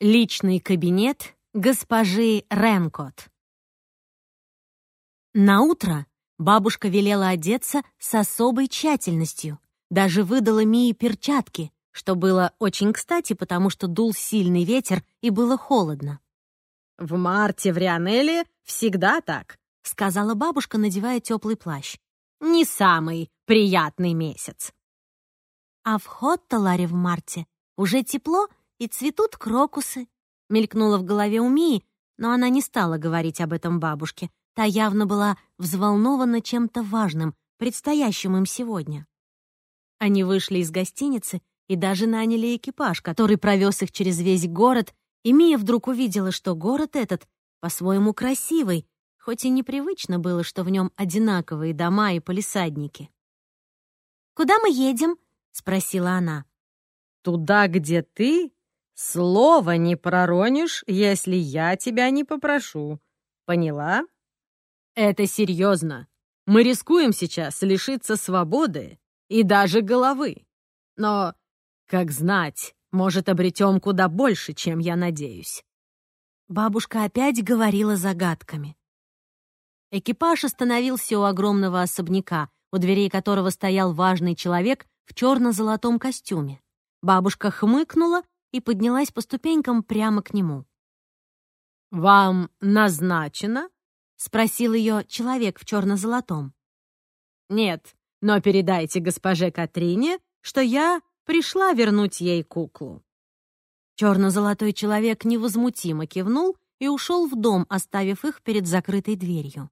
Личный кабинет госпожи Ренкот. На утро бабушка велела одеться с особой тщательностью. Даже выдала Мии перчатки, что было очень кстати, потому что дул сильный ветер и было холодно. «В марте в Рионеле всегда так», — сказала бабушка, надевая теплый плащ. «Не самый приятный месяц». А в Хотталаре в марте уже тепло и цветут крокусы. Мелькнуло в голове у Мии, но она не стала говорить об этом бабушке. Та явно была взволнована чем-то важным, предстоящим им сегодня. Они вышли из гостиницы и даже наняли экипаж, который провез их через весь город, и Мия вдруг увидела, что город этот по-своему красивый, хоть и непривычно было, что в нем одинаковые дома и полисадники. «Куда мы едем?» — спросила она. «Туда, где ты Слова не проронишь, если я тебя не попрошу. Поняла? Это серьезно. Мы рискуем сейчас лишиться свободы и даже головы. Но, как знать, может, обретем куда больше, чем я надеюсь. Бабушка опять говорила загадками. Экипаж остановился у огромного особняка, у дверей которого стоял важный человек в черно-золотом костюме. Бабушка хмыкнула и поднялась по ступенькам прямо к нему. «Вам назначено?» — спросил ее человек в черно-золотом. «Нет, но передайте госпоже Катрине, что я пришла вернуть ей куклу». Черно-золотой человек невозмутимо кивнул и ушел в дом, оставив их перед закрытой дверью.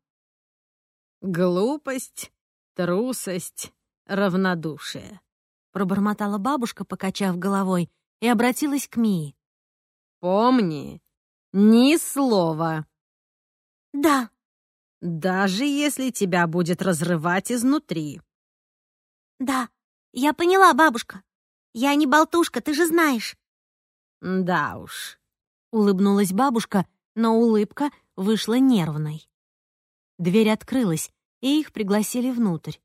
«Глупость, трусость, равнодушие», — пробормотала бабушка, покачав головой, и обратилась к Мии. «Помни, ни слова». «Да». «Даже если тебя будет разрывать изнутри». «Да, я поняла, бабушка. Я не болтушка, ты же знаешь». «Да уж», — улыбнулась бабушка, но улыбка вышла нервной. Дверь открылась, и их пригласили внутрь.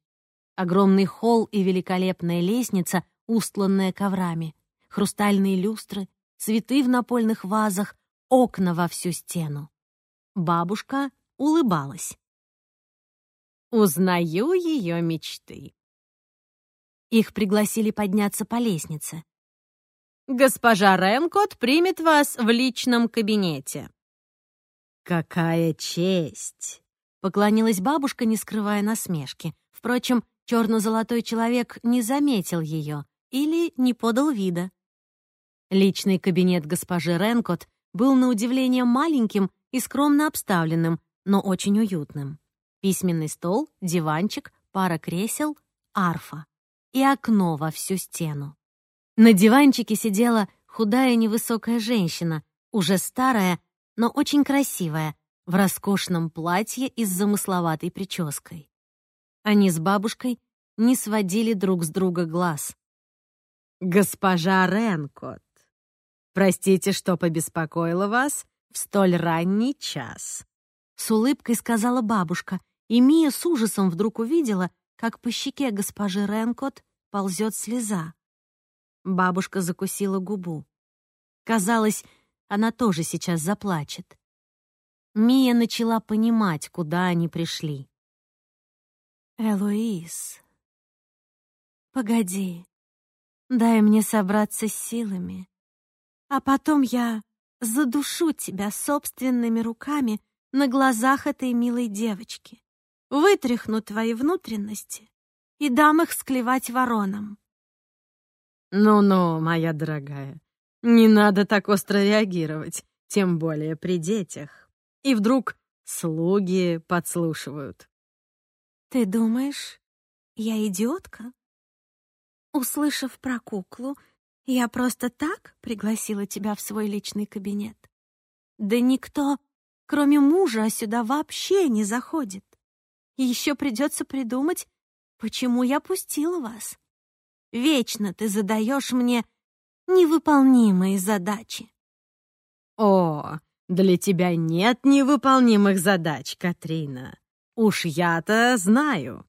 Огромный холл и великолепная лестница, устланная коврами хрустальные люстры, цветы в напольных вазах, окна во всю стену. Бабушка улыбалась. «Узнаю ее мечты». Их пригласили подняться по лестнице. «Госпожа Ренкот примет вас в личном кабинете». «Какая честь!» — поклонилась бабушка, не скрывая насмешки. Впрочем, черно-золотой человек не заметил ее или не подал вида. Личный кабинет госпожи Ренкот был на удивление маленьким и скромно обставленным, но очень уютным. Письменный стол, диванчик, пара кресел, арфа и окно во всю стену. На диванчике сидела худая невысокая женщина, уже старая, но очень красивая, в роскошном платье и с замысловатой прической. Они с бабушкой не сводили друг с друга глаз. «Госпожа Ренкот», Простите, что побеспокоила вас в столь ранний час». С улыбкой сказала бабушка, и Мия с ужасом вдруг увидела, как по щеке госпожи Ренкот ползет слеза. Бабушка закусила губу. Казалось, она тоже сейчас заплачет. Мия начала понимать, куда они пришли. «Элоиз, погоди, дай мне собраться с силами. А потом я задушу тебя собственными руками на глазах этой милой девочки, вытряхну твои внутренности и дам их склевать воронам. Ну-ну, моя дорогая, не надо так остро реагировать, тем более при детях. И вдруг слуги подслушивают. Ты думаешь, я идиотка? Услышав про куклу, я просто так пригласила тебя в свой личный кабинет. Да никто, кроме мужа, сюда вообще не заходит. Еще придется придумать, почему я пустила вас. Вечно ты задаешь мне невыполнимые задачи. О, для тебя нет невыполнимых задач, Катрина. Уж я-то знаю.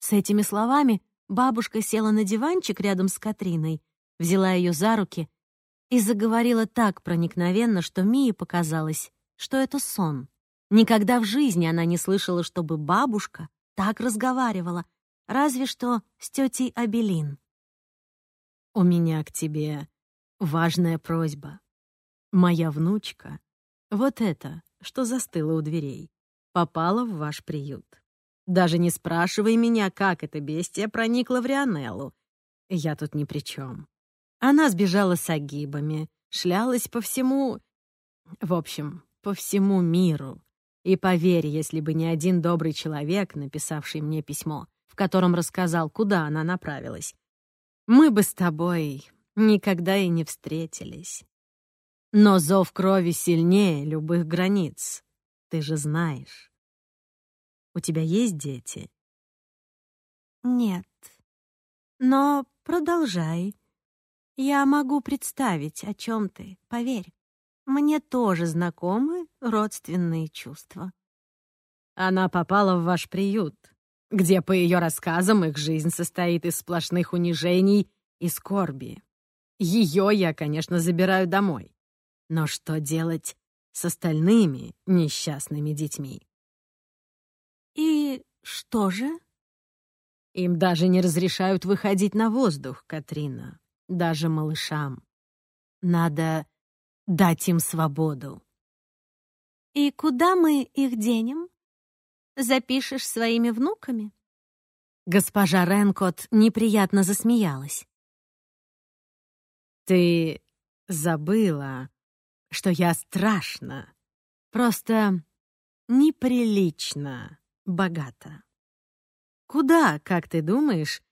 С этими словами бабушка села на диванчик рядом с Катриной взяла ее за руки и заговорила так проникновенно, что Мии показалось, что это сон. Никогда в жизни она не слышала, чтобы бабушка так разговаривала, разве что с тетей Абелин. «У меня к тебе важная просьба. Моя внучка, вот это, что застыло у дверей, попала в ваш приют. Даже не спрашивай меня, как эта бестия проникла в Рионеллу. Я тут ни при чем. Она сбежала с агибами, шлялась по всему... В общем, по всему миру. И поверь, если бы не один добрый человек, написавший мне письмо, в котором рассказал, куда она направилась, мы бы с тобой никогда и не встретились. Но зов крови сильнее любых границ, ты же знаешь. У тебя есть дети? Нет. Но продолжай. Я могу представить, о чем ты, поверь. Мне тоже знакомы родственные чувства. Она попала в ваш приют, где, по ее рассказам, их жизнь состоит из сплошных унижений и скорби. Ее я, конечно, забираю домой. Но что делать с остальными несчастными детьми? И что же? Им даже не разрешают выходить на воздух, Катрина даже малышам. Надо дать им свободу. «И куда мы их денем? Запишешь своими внуками?» Госпожа Ренкот неприятно засмеялась. «Ты забыла, что я страшно, просто неприлично богата. Куда, как ты думаешь,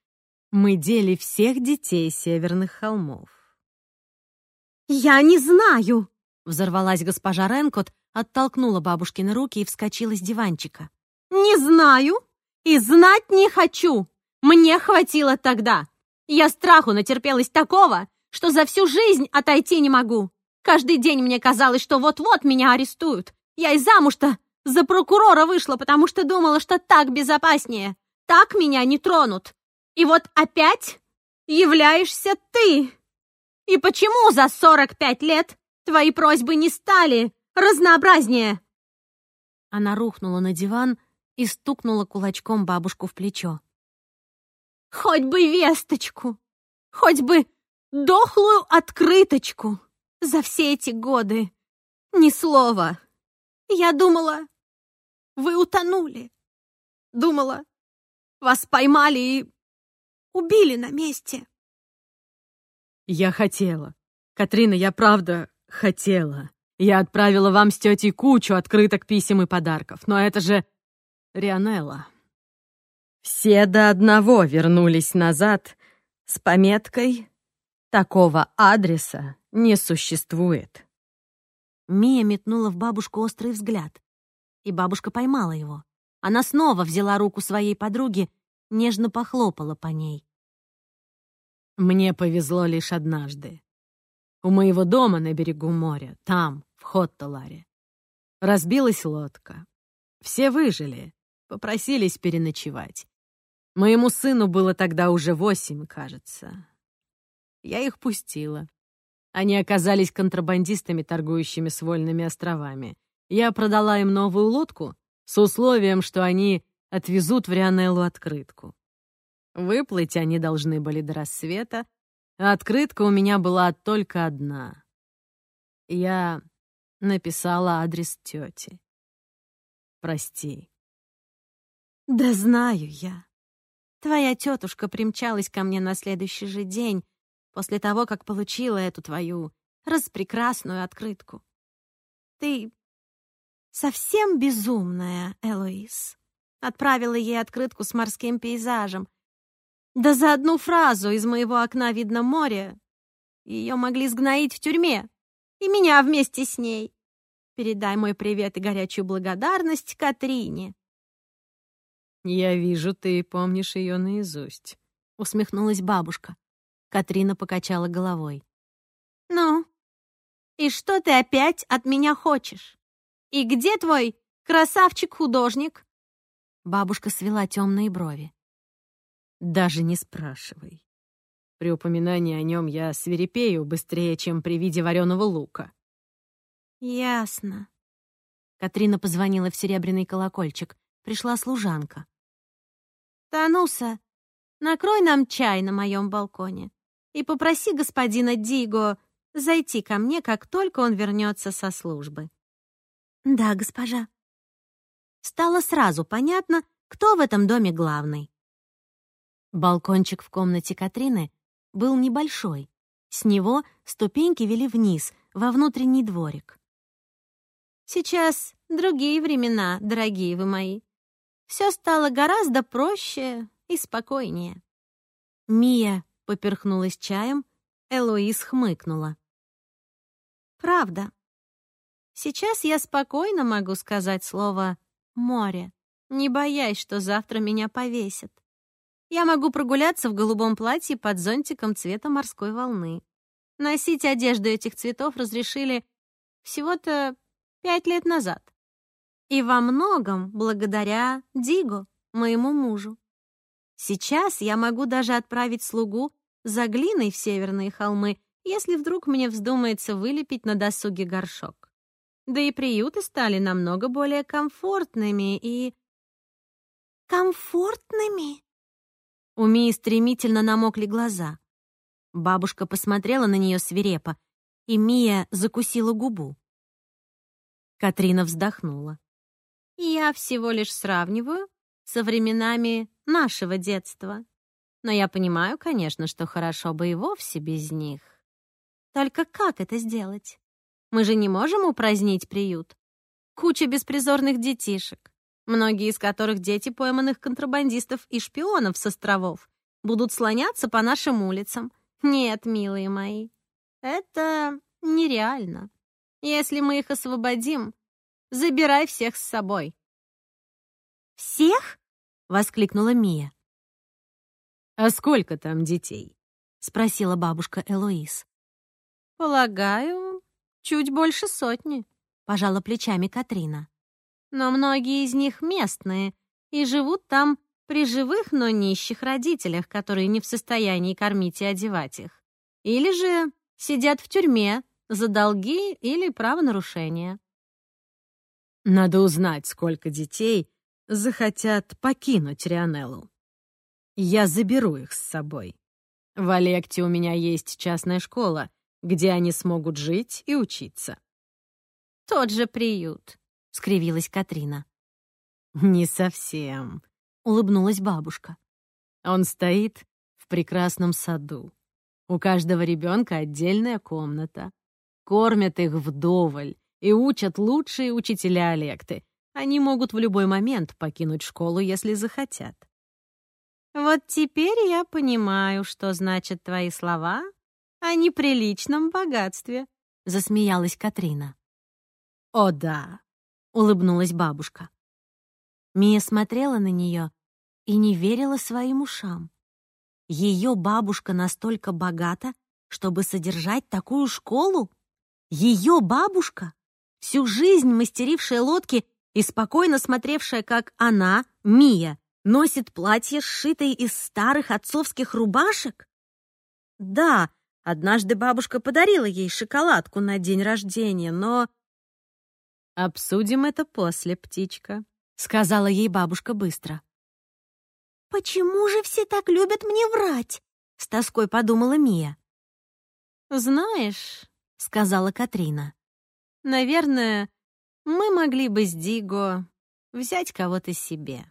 мы дели всех детей северных холмов. «Я не знаю!» — взорвалась госпожа Ренкот, оттолкнула бабушкины руки и вскочила с диванчика. «Не знаю и знать не хочу! Мне хватило тогда! Я страху натерпелась такого, что за всю жизнь отойти не могу! Каждый день мне казалось, что вот-вот меня арестуют. Я и замуж-то за прокурора вышла, потому что думала, что так безопаснее. Так меня не тронут. И вот опять являешься ты. И почему за 45 лет твои просьбы не стали разнообразнее?» Она рухнула на диван и стукнула кулачком бабушку в плечо. «Хоть бы весточку, хоть бы дохлую открыточку за все эти годы. Ни слова. Я думала, вы утонули. Думала, вас поймали и Убили на месте. Я хотела. Катрина, я правда хотела. Я отправила вам с тетей кучу открыток, писем и подарков. Но это же Рионелла. Все до одного вернулись назад с пометкой «Такого адреса не существует». Мия метнула в бабушку острый взгляд, и бабушка поймала его. Она снова взяла руку своей подруги нежно похлопала по ней. «Мне повезло лишь однажды. У моего дома на берегу моря, там, в Хотталаре, разбилась лодка. Все выжили, попросились переночевать. Моему сыну было тогда уже восемь, кажется. Я их пустила. Они оказались контрабандистами, торгующими с вольными островами. Я продала им новую лодку с условием, что они отвезут в Рионеллу открытку. Выплыть они должны были до рассвета, а открытка у меня была только одна. Я написала адрес тети. Прости. Да знаю я. Твоя тетушка примчалась ко мне на следующий же день, после того, как получила эту твою распрекрасную открытку. Ты совсем безумная, Элоиз отправила ей открытку с морским пейзажем. Да за одну фразу из моего окна видно море. Ее могли сгноить в тюрьме. И меня вместе с ней. Передай мой привет и горячую благодарность Катрине. «Я вижу, ты помнишь ее наизусть», — усмехнулась бабушка. Катрина покачала головой. «Ну, и что ты опять от меня хочешь? И где твой красавчик-художник?» Бабушка свела темные брови. «Даже не спрашивай. При упоминании о нем я свирепею быстрее, чем при виде вареного лука». «Ясно». Катрина позвонила в серебряный колокольчик. Пришла служанка. «Тануса, накрой нам чай на моем балконе и попроси господина Диго зайти ко мне, как только он вернется со службы». «Да, госпожа». Стало сразу понятно, кто в этом доме главный. Балкончик в комнате Катрины был небольшой. С него ступеньки вели вниз, во внутренний дворик. «Сейчас другие времена, дорогие вы мои. Все стало гораздо проще и спокойнее». Мия поперхнулась чаем, Элоиз хмыкнула. «Правда. Сейчас я спокойно могу сказать слово «море», не боясь, что завтра меня повесят. Я могу прогуляться в голубом платье под зонтиком цвета морской волны. Носить одежду этих цветов разрешили всего-то пять лет назад. И во многом благодаря Дигу, моему мужу. Сейчас я могу даже отправить слугу за глиной в северные холмы, если вдруг мне вздумается вылепить на досуге горшок. Да и приюты стали намного более комфортными и... Комфортными? У Мии стремительно намокли глаза. Бабушка посмотрела на нее свирепо, и Мия закусила губу. Катрина вздохнула. «Я всего лишь сравниваю со временами нашего детства. Но я понимаю, конечно, что хорошо бы и вовсе без них. Только как это сделать? Мы же не можем упразднить приют. Куча беспризорных детишек многие из которых дети пойманных контрабандистов и шпионов с островов, будут слоняться по нашим улицам. Нет, милые мои, это нереально. Если мы их освободим, забирай всех с собой. «Всех?» — воскликнула Мия. «А сколько там детей?» — спросила бабушка Элоиз. «Полагаю, чуть больше сотни», — пожала плечами Катрина но многие из них местные и живут там при живых, но нищих родителях, которые не в состоянии кормить и одевать их. Или же сидят в тюрьме за долги или правонарушения. Надо узнать, сколько детей захотят покинуть Рионеллу. Я заберу их с собой. В Олекте у меня есть частная школа, где они смогут жить и учиться. Тот же приют. — скривилась Катрина. «Не совсем», — улыбнулась бабушка. «Он стоит в прекрасном саду. У каждого ребенка отдельная комната. Кормят их вдоволь и учат лучшие учителя Олекты. Они могут в любой момент покинуть школу, если захотят». «Вот теперь я понимаю, что значат твои слова о неприличном богатстве», — засмеялась Катрина. «О да, — улыбнулась бабушка. Мия смотрела на нее и не верила своим ушам. Ее бабушка настолько богата, чтобы содержать такую школу? Ее бабушка, всю жизнь мастерившая лодки и спокойно смотревшая, как она, Мия, носит платье, сшитое из старых отцовских рубашек? Да, однажды бабушка подарила ей шоколадку на день рождения, но «Обсудим это после, птичка», — сказала ей бабушка быстро. «Почему же все так любят мне врать?» — с тоской подумала Мия. «Знаешь», — сказала Катрина, — «наверное, мы могли бы с Диго взять кого-то себе.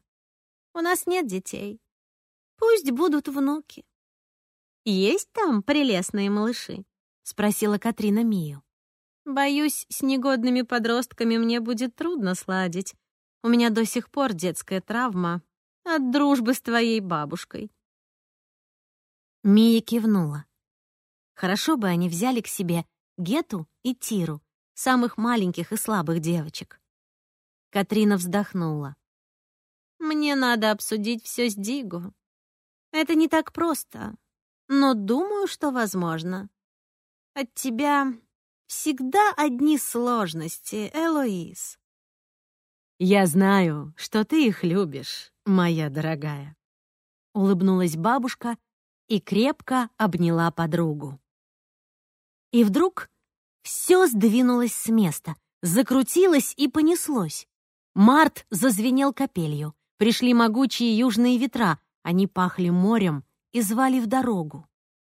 У нас нет детей. Пусть будут внуки». «Есть там прелестные малыши?» — спросила Катрина Мию. Боюсь, с негодными подростками мне будет трудно сладить. У меня до сих пор детская травма от дружбы с твоей бабушкой». Мия кивнула. Хорошо бы они взяли к себе Гету и Тиру, самых маленьких и слабых девочек. Катрина вздохнула. «Мне надо обсудить все с Дигу. Это не так просто, но думаю, что возможно. От тебя Всегда одни сложности, Элоиз. Я знаю, что ты их любишь, моя дорогая. Улыбнулась бабушка и крепко обняла подругу. И вдруг все сдвинулось с места, закрутилось и понеслось. Март зазвенел капелью. Пришли могучие южные ветра, они пахли морем и звали в дорогу.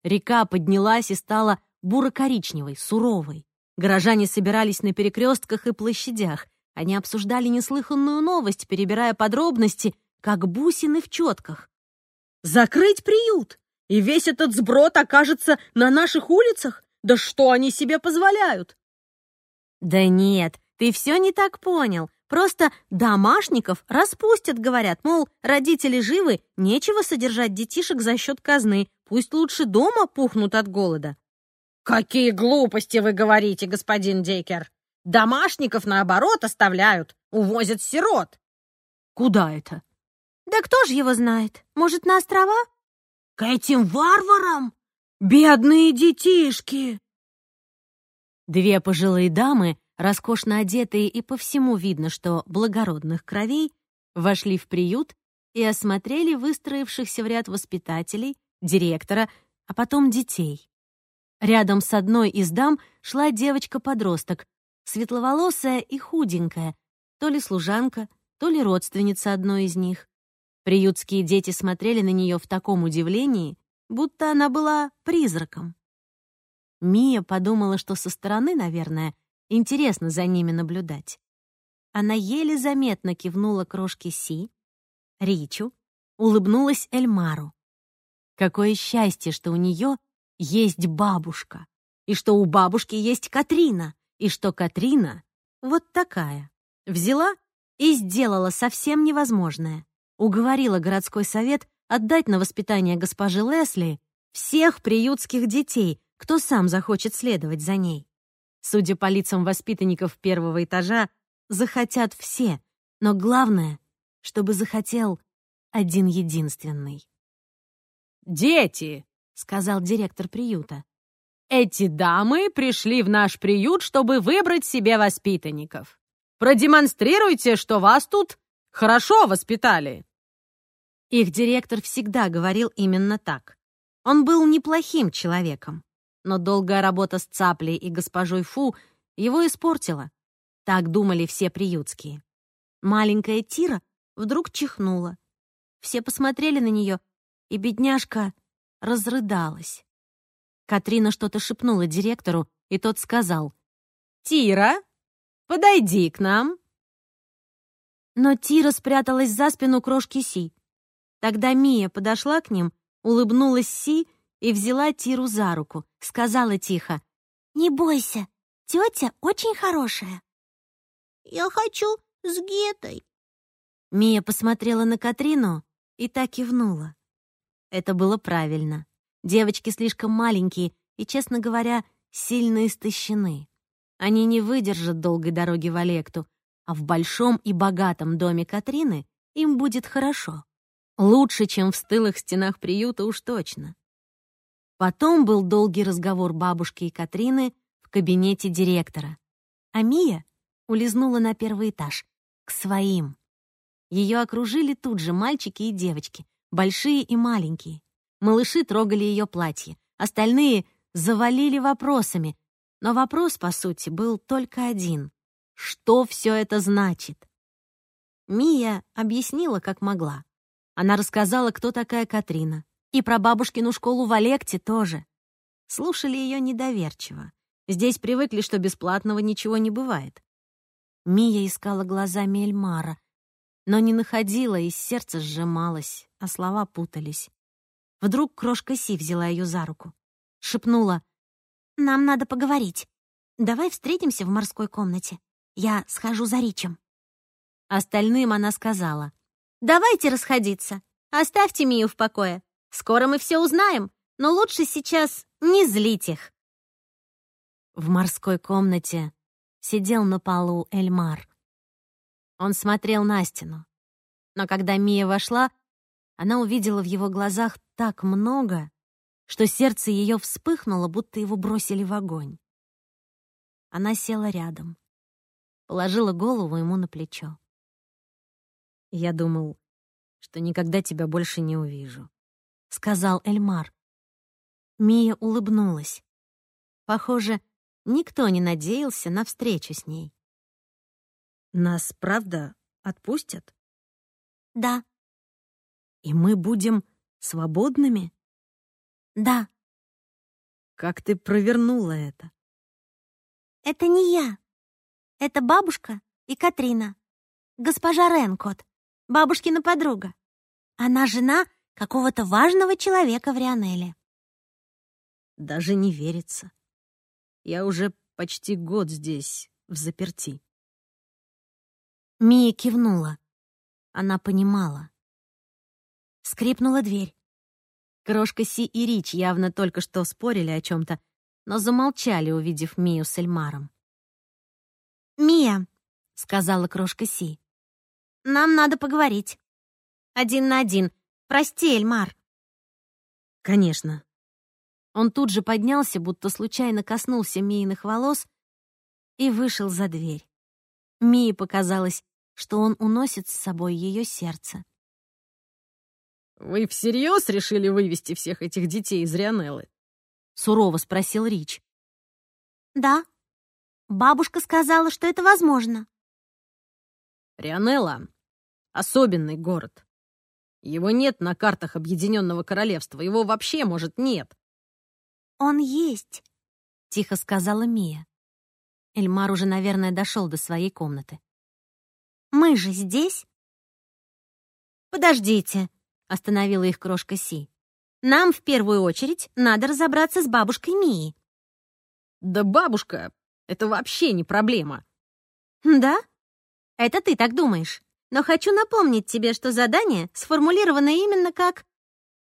Река поднялась и стала буро-коричневой, суровой. Горожане собирались на перекрестках и площадях. Они обсуждали неслыханную новость, перебирая подробности, как бусины в четках. «Закрыть приют! И весь этот сброд окажется на наших улицах? Да что они себе позволяют?» «Да нет, ты все не так понял. Просто домашников распустят, говорят, мол, родители живы, нечего содержать детишек за счет казны, пусть лучше дома пухнут от голода. «Какие глупости вы говорите, господин Дейкер! Домашников, наоборот, оставляют, увозят сирот!» «Куда это?» «Да кто же его знает? Может, на острова?» «К этим варварам? Бедные детишки!» Две пожилые дамы роскошно одетые и по всему видно, что благородных кровей, вошли в приют и осмотрели выстроившихся в ряд воспитателей, директора, а потом детей. Рядом с одной из дам шла девочка-подросток, светловолосая и худенькая, то ли служанка, то ли родственница одной из них. Приютские дети смотрели на нее в таком удивлении, будто она была призраком. Мия подумала, что со стороны, наверное, Интересно за ними наблюдать. Она еле заметно кивнула крошке Си, Ричу, улыбнулась Эльмару. Какое счастье, что у нее есть бабушка, и что у бабушки есть Катрина, и что Катрина вот такая. Взяла и сделала совсем невозможное. Уговорила городской совет отдать на воспитание госпожи Лесли всех приютских детей, кто сам захочет следовать за ней. Судя по лицам воспитанников первого этажа, захотят все, но главное, чтобы захотел один единственный. «Дети!» — сказал директор приюта. «Эти дамы пришли в наш приют, чтобы выбрать себе воспитанников. Продемонстрируйте, что вас тут хорошо воспитали». Их директор всегда говорил именно так. Он был неплохим человеком но долгая работа с цаплей и госпожой Фу его испортила. Так думали все приютские. Маленькая Тира вдруг чихнула. Все посмотрели на нее, и бедняжка разрыдалась. Катрина что-то шепнула директору, и тот сказал, «Тира, подойди к нам». Но Тира спряталась за спину крошки Си. Тогда Мия подошла к ним, улыбнулась Си и взяла Тиру за руку, сказала тихо. «Не бойся, тетя очень хорошая». «Я хочу с Гетой». Мия посмотрела на Катрину и так кивнула. Это было правильно. Девочки слишком маленькие и, честно говоря, сильно истощены. Они не выдержат долгой дороги в Олекту, а в большом и богатом доме Катрины им будет хорошо. Лучше, чем в стылых стенах приюта уж точно. Потом был долгий разговор бабушки и Катрины в кабинете директора. А Мия улизнула на первый этаж, к своим. Ее окружили тут же мальчики и девочки, большие и маленькие. Малыши трогали ее платье, остальные завалили вопросами. Но вопрос, по сути, был только один. Что все это значит? Мия объяснила, как могла. Она рассказала, кто такая Катрина, и про бабушкину школу в Олекте тоже. Слушали ее недоверчиво. Здесь привыкли, что бесплатного ничего не бывает. Мия искала глазами Эльмара, но не находила, и сердце сжималось, а слова путались. Вдруг крошка Си взяла ее за руку. Шепнула, «Нам надо поговорить. Давай встретимся в морской комнате. Я схожу за Ричем». Остальным она сказала, «Давайте расходиться. Оставьте Мию в покое. Скоро мы все узнаем, но лучше сейчас не злить их. В морской комнате сидел на полу Эльмар. Он смотрел на стену. Но когда Мия вошла, она увидела в его глазах так много, что сердце ее вспыхнуло, будто его бросили в огонь. Она села рядом, положила голову ему на плечо. «Я думал, что никогда тебя больше не увижу», — сказал Эльмар. Мия улыбнулась. Похоже, никто не надеялся на встречу с ней. Нас, правда, отпустят? Да, И мы будем свободными? да, Как ты провернула это? Это не я. Это бабушка и Катрина. Госпожа Ренкот, бабушкина подруга. Она жена какого-то важного человека в Рионеле. Даже не верится. Я уже почти год здесь, в заперти. Мия кивнула. Она понимала. Скрипнула дверь. Крошка Си и Рич явно только что спорили о чем то но замолчали, увидев Мию с Эльмаром. «Мия», — сказала крошка Си. — «нам надо поговорить. Один на один. Прости, Эльмар». Конечно. Он тут же поднялся, будто случайно коснулся Мииных волос и вышел за дверь. Мии показалось, что он уносит с собой ее сердце. Вы всерьез решили вывести всех этих детей из Рионеллы? Сурово спросил Рич. «Да. Бабушка сказала, что это возможно». Рионелла — особенный город. Его нет на картах Объединенного Королевства. Его вообще, может, нет. «Он есть». — тихо сказала Мия. Эльмар уже, наверное, дошел до своей комнаты. «Мы же здесь?» «Подождите», — остановила их крошка Си. «Нам в первую очередь надо разобраться с бабушкой Мии». Да бабушка, это вообще не проблема. «Да? Это ты так думаешь. Но хочу напомнить тебе, что задание сформулировано именно как...»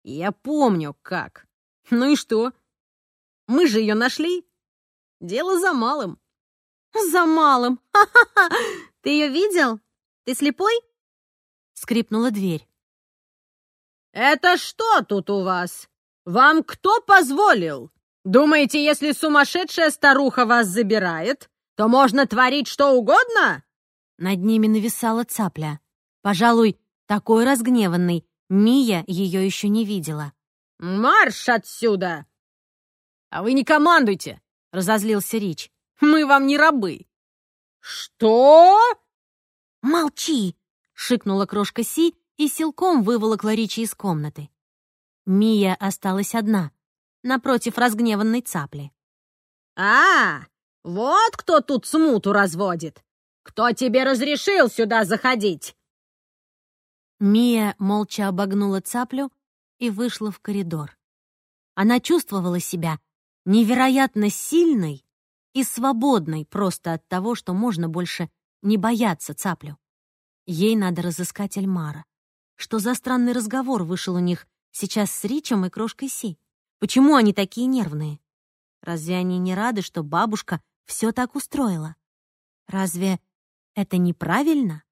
Я помню, как. Ну и что? Мы же ее нашли. Дело за малым. «За малым! Ха-ха-ха! Ты ее видел? Ты слепой?» Скрипнула дверь. «Это что тут у вас? Вам кто позволил? Думаете, если сумасшедшая старуха вас забирает, то можно творить что угодно?» Над ними нависала цапля. Пожалуй, такой разгневанной Мия ее еще не видела. «Марш отсюда!» «А вы не командуйте!» — разозлился Рич. «Мы вам не рабы!» «Что?» «Молчи!» — шикнула крошка Си и силком выволокла Ричи из комнаты. Мия осталась одна, напротив разгневанной цапли. «А, вот кто тут смуту разводит! Кто тебе разрешил сюда заходить?» Мия молча обогнула цаплю и вышла в коридор. Она чувствовала себя невероятно сильной и свободной просто от того, что можно больше не бояться цаплю. Ей надо разыскать Эльмара. Что за странный разговор вышел у них сейчас с Ричем и Крошкой Си? Почему они такие нервные? Разве они не рады, что бабушка все так устроила? Разве это неправильно?